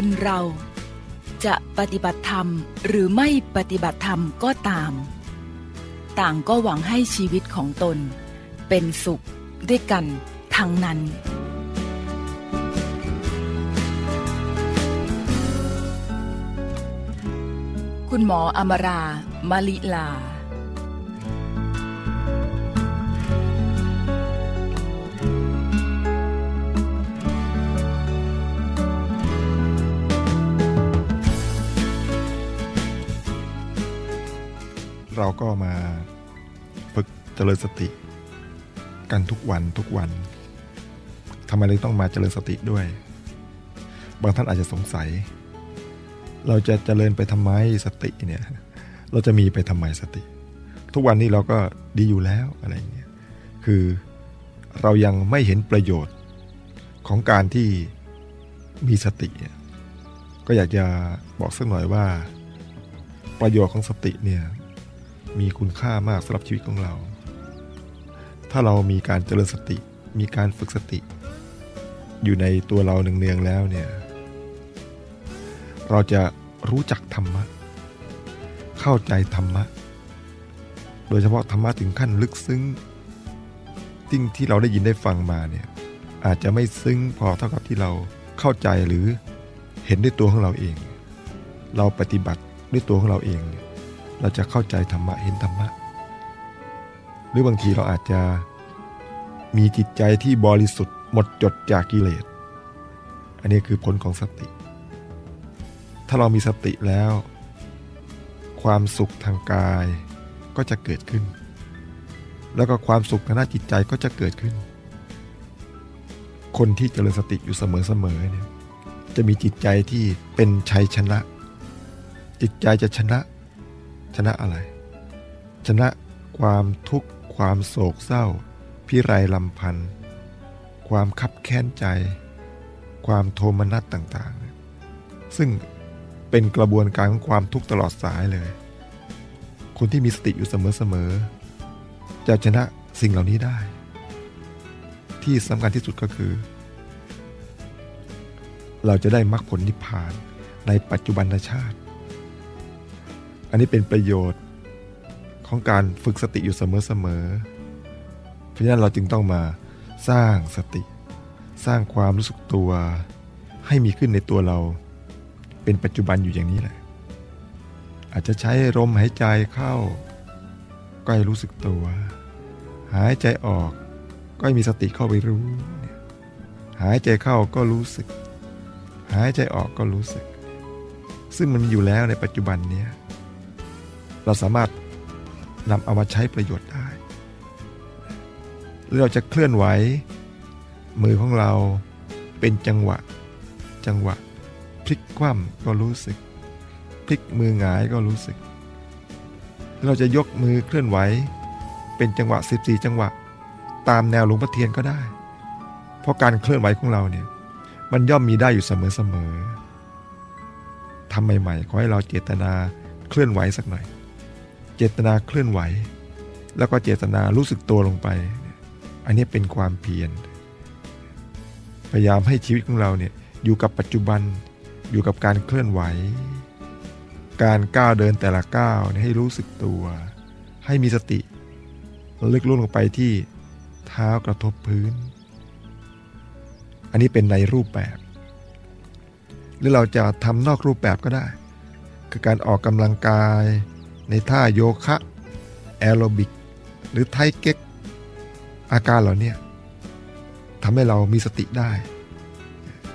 คนเราจะปฏิบัติธรรมหรือไม่ปฏิบัติธรรมก็ตาม ต่างก็หวังให้ชีวิตของตน เป็นสุขด้วยกันทั้งนั้น คุณหมออมรามาลิลา เราก็มาฝึกเจริญสติ กันทุกวันทุกวันทำไมเลยต้องมาเจริญสติด้วย บางท่านอาจจะสงสัย เราจะเจริญไปทำไมสติเนี่ยเราจะมีไปทำไมสติ ทุกวันนี้เราก็ดีอยู่แล้วอะไรเงี้ยคือเรายังไม่เห็นประโยชน์ของการที่มีสติก็อยากจะบอกสักหน่อยว่า ประโยชน์ของสติเนี่ย มีคุณค่ามากสำหรับชีวิตของเรา ถ้าเรามีการเจริญสติ มีการฝึกสติ อยู่ในตัวเราเนืองๆแล้วเนี่ย เราจะรู้จักธรรมะ เข้าใจธรรมะ โดยเฉพาะธรรมะถึงขั้นลึกซึ้งสิ่งที่เราได้ยินได้ฟังมาเนี่ย อาจจะไม่ซึ้งพอเท่ากับที่เราเข้าใจหรือเห็นด้วยตัวของเราเอง เราปฏิบัติด้วยตัวของเราเองเนี่ย เราจะเข้าใจธรรมะเห็นธรรมะ หรือบางทีเราอาจจะมีจิตใจที่บริสุทธิ์หมดจดจากกิเลส อันนี้คือผลของสติ ถ้าเรามีสติแล้ว ความสุขทางกายก็จะเกิดขึ้น แล้วก็ความสุขทางด้านจิตใจก็จะเกิดขึ้น คนที่เจริญสติอยู่เสมอๆเนี่ยจะมีจิตใจที่เป็นชัยชนะ จิตใจจะชนะ ชนะอะไร ชนะความทุกข์ความโศกเศร้า พิไรลำพันธ์ความคับแค้นใจ ความโทมนัสต่างๆ ซึ่งเป็นกระบวนการของความทุกข์ตลอดสายเลย คนที่มีสติอยู่เสมอๆจะชนะสิ่งเหล่านี้ได้ ที่สำคัญที่สุดก็คือ เราจะได้มรรคผลนิพพานในปัจจุบันชาติ อันนี้เป็นประโยชน์ของการฝึกสติอยู่เสมอๆ เพราะฉะนั้นเราจึงต้องมาสร้างสติ สร้างความรู้สึกตัว ให้มีขึ้นในตัวเรา เป็นปัจจุบันอยู่อย่างนี้แหละ อาจจะใช้ลมหายใจเข้า ก็ให้รู้สึกตัว หายใจออกก็ให้มีสติเข้าไปรู้ หายใจเข้าก็รู้สึก หายใจออกก็รู้สึก ซึ่งมันมีอยู่แล้วในปัจจุบันเนี้ย เราสามารถนำเอามาใช้ประโยชน์ได้หรือเราจะเคลื่อนไหว มือของเราเป็นจังหวะ จังหวะ พลิกคว่ำก็รู้สึก พลิกมือหงายก็รู้สึก เราจะยกมือเคลื่อนไหว เป็นจังหวะ 14 จังหวะ ตามแนวหลวงพ่อเทียนก็ได้ เพราะการเคลื่อนไหวของเราเนี่ยมันย่อมมีได้อยู่เสมอๆทำใหม่ๆขอให้เราเจตนาเคลื่อนไหวสักหน่อย เจตนาเคลื่อนไหว แล้วก็เจตนารู้สึกตัวลงไป อันนี้เป็นความเพียรพยายามให้ชีวิตของเราเนี่ยอยู่กับปัจจุบันอยู่กับการเคลื่อนไหว การก้าวเดินแต่ละก้าวให้รู้สึกตัว ให้มีสติลึกลุ่ลงไปที่เท้ากระทบพื้น อันนี้เป็นในรูปแบบ หรือเราจะทำนอกรูปแบบก็ได้ คือการออกกำลังกาย ในท่าโยคะแอโรบิก หรือไทเก๊ก อาการเหล่านี้ทำให้เรามีสติได้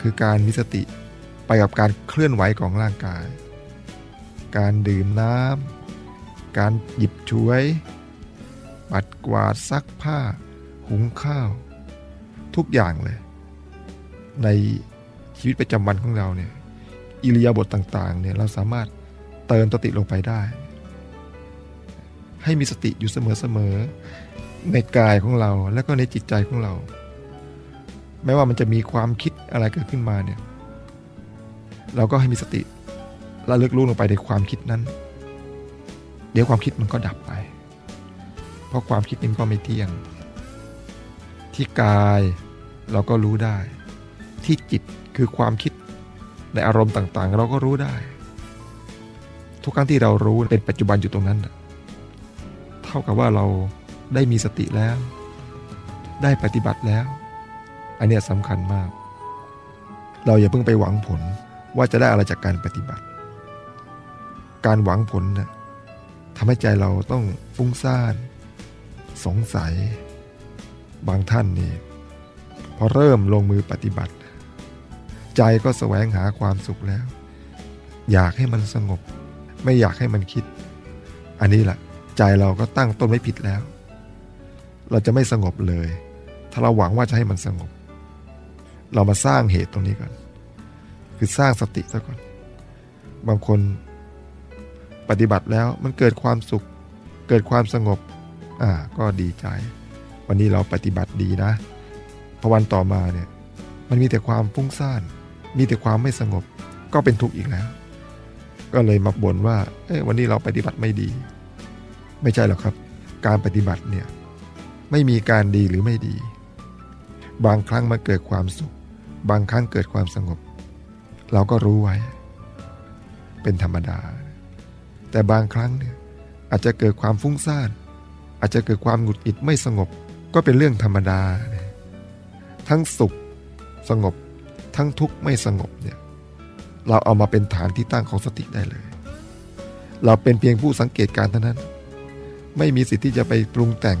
คือการมีสติไปกับการเคลื่อนไหวของร่างกาย การดื่มน้ำการหยิบช่วย ปัดกวาดซักผ้า หุงข้าว ทุกอย่างเลย ในชีวิตประจำวันของเราเนี่ยอิริยาบถต่างๆเนี่ยเราสามารถเติมสติลงไปได้ ให้มีสติอยู่เสมอๆในกายของเราและก็ในจิตใจของเรา แม้ว่ามันจะมีความคิดอะไรเกิดขึ้นมาเนี่ยเราก็ให้มีสติระลึกรู้ลงไปในความคิดนั้น เดี๋ยวความคิดมันก็ดับไป เพราะความคิดนี้ก็ไม่เที่ยง ที่กายเราก็รู้ได้ ที่จิตคือความคิดในอารมณ์ต่างๆ เราก็รู้ได้ ทุกครั้งที่เรารู้เป็นปัจจุบันอยู่ตรงนั้น เท่ากับว่าเราได้มีสติแล้ว ได้ปฏิบัติแล้ว อันนี้สำคัญมาก เราอย่าเพิ่งไปหวังผลว่าจะได้อะไรจากการปฏิบัติ การหวังผลนะ่ะทำให้ใจเราต้องฟุ้งซ่าน สงสัย บางท่านนี่พอเริ่มลงมือปฏิบัติ ใจก็แสวงหาความสุขแล้ว อยากให้มันสงบ ไม่อยากให้มันคิด อันนี้แหละ ใจเราก็ตั้งต้นไม่ผิดแล้ว เราจะไม่สงบเลย ถ้าเราหวังว่าจะให้มันสงบ เรามาสร้างเหตุตรงนี้ก่อน คือสร้างสติซะก่อน บางคนปฏิบัติแล้วมันเกิดความสุข เกิดความสงบ อ่า ก็ดีใจ วันนี้เราปฏิบัติดีนะพอวันต่อมาเนี่ยมันมีแต่ความฟุ้งซ่าน มีแต่ความไม่สงบ ก็เป็นทุกข์อีกแล้ว ก็เลยมาบ่นว่า เอ้วันนี้เราปฏิบัติไม่ดี ไม่ใช่หรอกครับ การปฏิบัติเนี่ยไม่มีการดีหรือไม่ดี บางครั้งมันเกิดความสุข บางครั้งเกิดความสงบ เราก็รู้ไว้ เป็นธรรมดา แต่บางครั้งเนี่ยอาจจะเกิดความฟุ้งซ่านอาจจะเกิดความหงุดหงิดไม่สงบ ก็เป็นเรื่องธรรมดา ทั้งสุขสงบ ทั้งทุกข์ไม่สงบเนี่ยเราเอามาเป็นฐานที่ตั้งของสติได้เลย เราเป็นเพียงผู้สังเกตการเท่านั้น ไม่มีสิทธิ์ที่จะไปปรุงแต่ง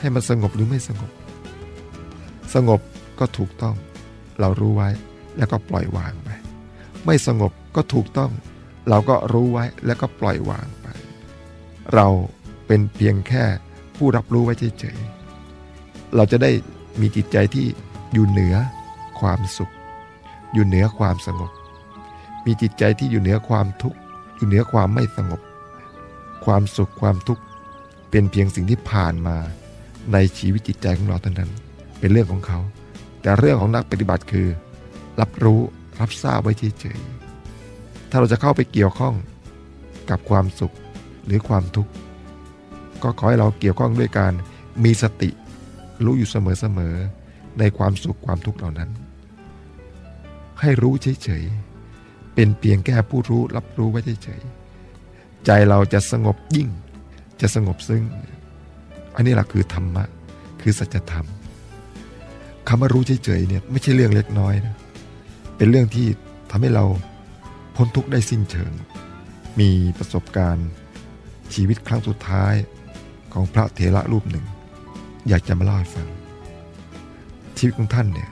ให้มันสงบหรือไม่สงบ สงบก็ถูกต้อง เรารู้ไว้แล้วก็ปล่อยวางไป ไม่สงบก็ถูกต้อง เราก็รู้ไว้แล้วก็ปล่อยวางไป เราเป็นเพียงแค่ผู้รับรู้ไว้เฉยๆ เราจะได้มีจิตใจที่อยู่เหนือความสุข อยู่เหนือความสงบ มีจิตใจที่อยู่เหนือความทุกข์ อยู่เหนือความไม่สงบ ความสุขความทุกข์ เป็นเพียงสิ่งที่ผ่านมาในชีวิตจิตใจของเราเท่านั้น เป็นเรื่องของเขา แต่เรื่องของนักปฏิบัติคือ รับรู้รับทราบไว้เฉยๆถ้าเราจะเข้าไปเกี่ยวข้องกับความสุขหรือความทุกข์ก็ขอให้เราเกี่ยวข้องด้วยการมีสติรู้อยู่เสมอๆในความสุขความทุกข์เหล่านั้น ให้รู้เฉยๆเป็นเพียงแค่ผู้รู้รับรู้ไว้เฉยๆใจเราจะสงบยิ่ง จะสงบซึ้งอันนี้แหละคือธรรมะ คือสัจธรรมคำว่ารู้เฉยๆเนี่ยไม่ใช่เรื่องเล็กน้อยนะเป็นเรื่องที่ทำให้เราพ้นทุกข์ได้สิ้นเชิง มีประสบการณ์ชีวิตครั้งสุดท้ายของพระเถระรูปหนึ่ง อยากจะมาเล่าให้ฟัง ชีวิตของท่านเนี่ย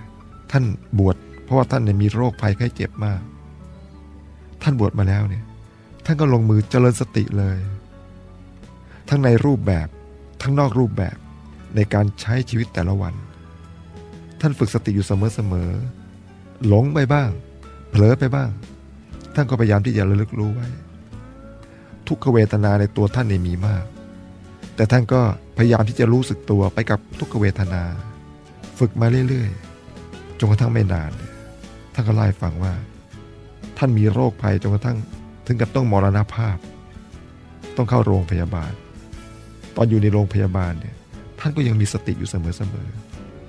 ท่านบวชเพราะว่าท่านเนี่ยมีโรคภัยไข้เจ็บมาก ท่านบวชมาแล้วเนี่ย ท่านก็ลงมือเจริญสติเลย ทั้งในรูปแบบทั้งนอกรูปแบบในการใช้ชีวิตแต่ละวัน ท่านฝึกสติอยู่เสมอๆหลงไปบ้าง เผลอไปบ้าง ท่านก็พยายามที่จะระลึกรู้ไว้ ทุกขเวทนาในตัวท่านเนี่ยมีมาก แต่ท่านก็พยายามที่จะรู้สึกตัวไปกับทุกขเวทนา ฝึกมาเรื่อยๆจนกระทั่งไม่นานท่านก็ไล่ฟังว่า ท่านมีโรคภัยจนกระทั่งถึงกับต้องมรณภาพ ต้องเข้าโรงพยาบาล ตอนอยู่ในโรงพยาบาลเนี่ยท่านก็ยังมีสติอยู่เสมอ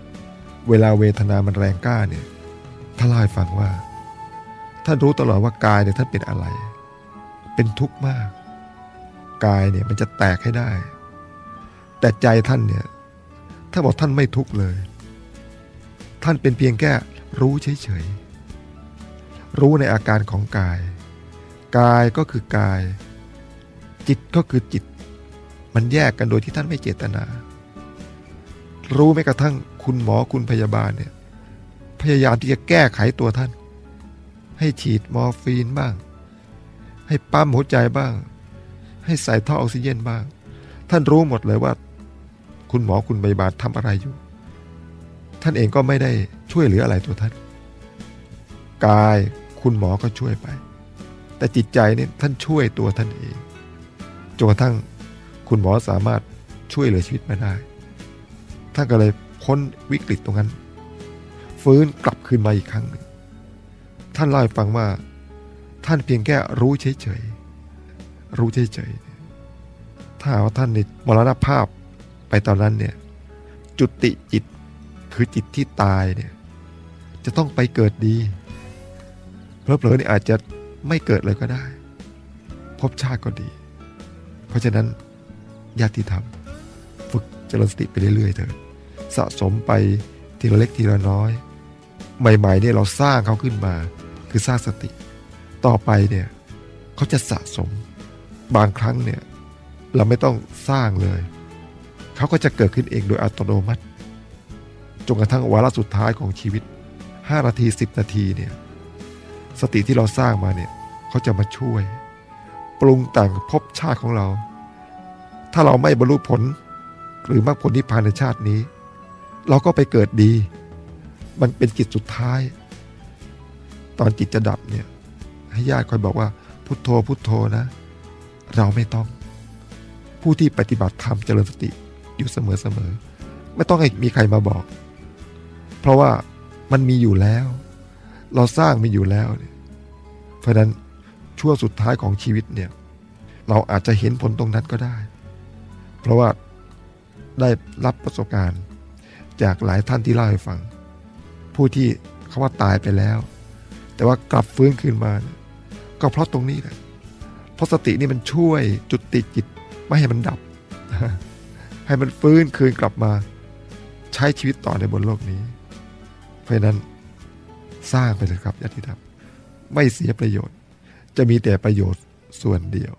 ๆเวลาเวทนามันแรงกล้าเนี่ยท่านเล่าให้ฟังว่า ท่านรู้ตลอดว่ากายเนี่ยท่านเป็นอะไร เป็นทุกข์มาก กายเนี่ยมันจะแตกให้ได้ แต่ใจท่านเนี่ยถ้าบอกท่านไม่ทุกข์เลย ท่านเป็นเพียงแค่รู้เฉยๆ รู้ในอาการของกาย กายก็คือกาย จิตก็คือจิต มันแยกกันโดยที่ท่านไม่เจตนา รู้แม้กระทั่งคุณหมอคุณพยาบาลเนี่ยพยายามที่จะแก้ไขตัวท่าน ให้ฉีดมอร์ฟีนบ้าง ให้ปั๊มหัวใจบ้าง ให้ใส่ท่อออกซิเจนบ้าง ท่านรู้หมดเลยว่า คุณหมอคุณพยาบาลทำอะไรอยู่ ท่านเองก็ไม่ได้ช่วยเหลืออะไรตัวท่าน กายคุณหมอก็ช่วยไป แต่จิตใจเนี่ยท่านช่วยตัวท่านเองจนกระทั่ง คุณหมอสามารถช่วยเหลือชีวิตมาได้ ท่านก็เลยพ้นวิกฤตตรงนั้น ฟื้นกลับคืนมาอีกครั้งหนึ่ง ท่านเล่าให้ฟังว่า ท่านเพียงแค่รู้เฉยๆ รู้เฉยๆ ถ้าว่าท่านนี่มรณภาพไปตอนนั้นเนี่ย จุติจิตคือจิตที่ตายเนี่ย จะต้องไปเกิดดี เพลอๆนี่อาจจะไม่เกิดเลยก็ได้ พบชาติก็ดี เพราะฉะนั้น ญาติธรรม ฝึกเจริญสติไปเรื่อยๆเถอะสะสมไปทีละเล็กทีละน้อย ใหม่ๆเนี่ยเราสร้างเขาขึ้นมา คือสร้างสติ ต่อไปเนี่ยเขาจะสะสมบางครั้งเนี่ยเราไม่ต้องสร้างเลย เขาก็จะเกิดขึ้นเองโดยอัตโนมัติจนกระทั่งวาระสุดท้ายของชีวิต 5 นาที 10 นาทีเนี่ยสติที่เราสร้างมาเนี่ยเขาจะมาช่วย ปรุงแต่งภพชาติของเรา ถ้าเราไม่บรรลุผล หรือมรรคผลนิพพานในชาตินี้ เราก็ไปเกิดดี มันเป็นจิตสุดท้าย ตอนจิตจะดับเนี่ยให้ญาติคอยบอกว่า พุทโธพุทโธนะ เราไม่ต้อง ผู้ที่ปฏิบัติธรรมเจริญสติอยู่เสมอเสมอไม่ต้องให้มีใครมาบอก เพราะว่ามันมีอยู่แล้ว เราสร้างมีอยู่แล้ว เพราะนั้นช่วงสุดท้ายของชีวิตเนี่ย เราอาจจะเห็นผลตรงนั้นก็ได้ เพราะว่าได้รับประสบการณ์ จากหลายท่านที่เล่าให้ฟัง ผู้ที่เขาว่าตายไปแล้ว แต่ว่ากลับฟื้นคืนมา ก็เพราะตรงนี้แหละเพราะสตินี่มันช่วยจุดติดจิตไม่ให้มันดับ ให้มันฟื้นคืนกลับมา ใช้ชีวิตต่อในบนโลกนี้ เพราะนั้นสร้างไปเลยครับญาติธรรมไม่เสียประโยชน์ จะมีแต่ประโยชน์ส่วนเดียว